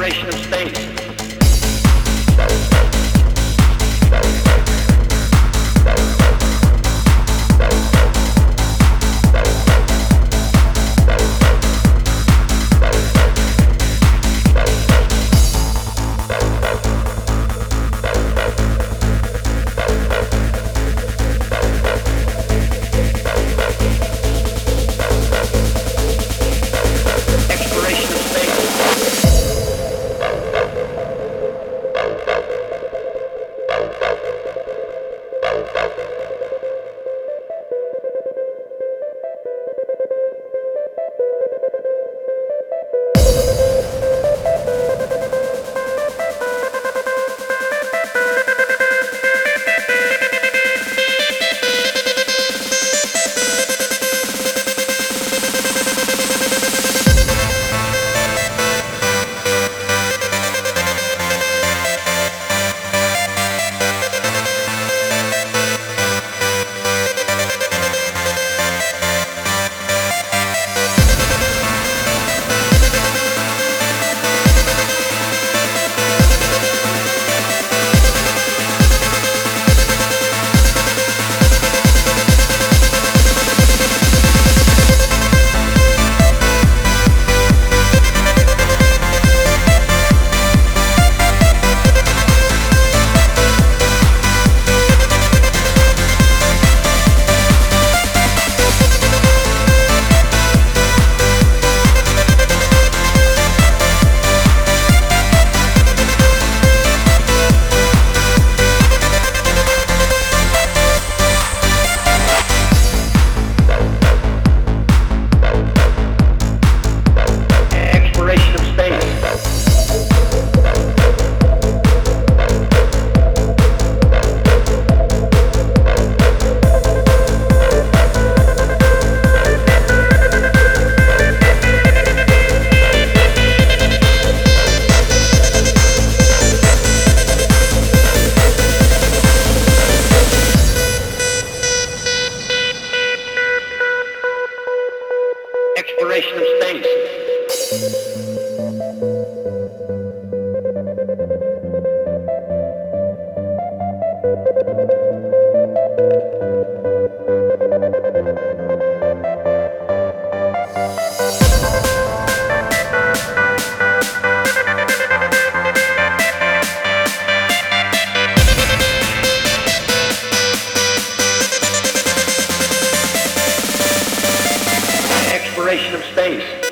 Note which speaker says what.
Speaker 1: Exploration of space. Exploration of space. Exploration of space.